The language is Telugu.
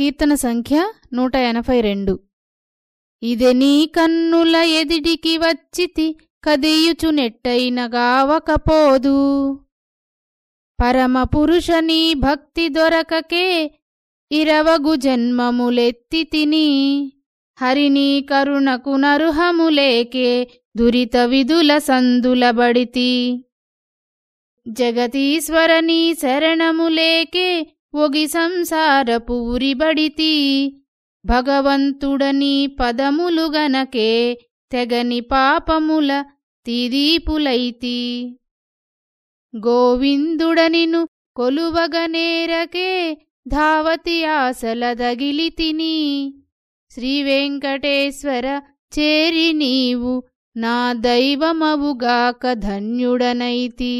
కీర్తన సంఖ్య నూట ఎనభై రెండు. ఇదే నీ కన్నుల ఎదిడికి వచ్చితి కదియుచు నెట్టయినగావకపోదు పరమ పురుష నీ భక్తి దొరకకే ఇరవగు జన్మములెత్తి తిని హరినీ కరుణకు నరుహములేకే దురిత విధుల సందులబడితి జగతీశ్వరనీ శరణములేకే ఒగి సంసారపు భగవంతుడనీ భగవంతుడని పదములు గనకే తెగని పాపముల తిదీపులైతి. గోవిందుడనిను కొలువగనేరకే ధావతి ఆశల దగిలి తిని శ్రీవెంకటేశ్వర చేరి నీవు నా దైవమవుగాక ధన్యుడనైతి.